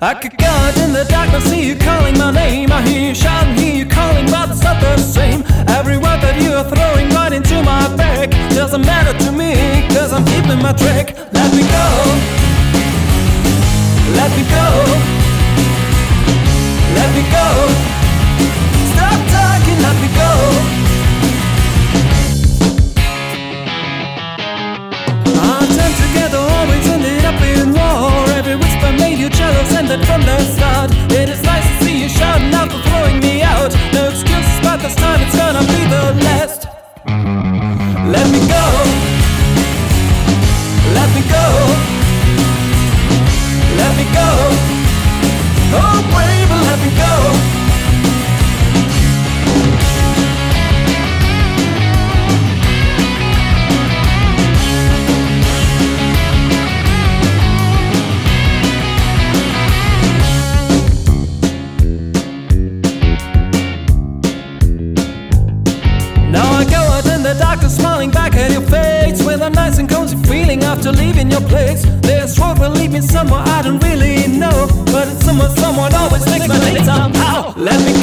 I could go out in the dark. darkness, see you calling my name. I hear you shouting, hear you calling, but it's not the same. Every word that you are throwing right into my back doesn't matter to me, cause I'm keeping my track. Let me go. Let me go. Excuses, this time it's gonna be the last. Let me go. Let me go. to leave in your place. There's trouble for leaving somewhere I don't really know. But it's someone, someone always makes my name somehow. Let me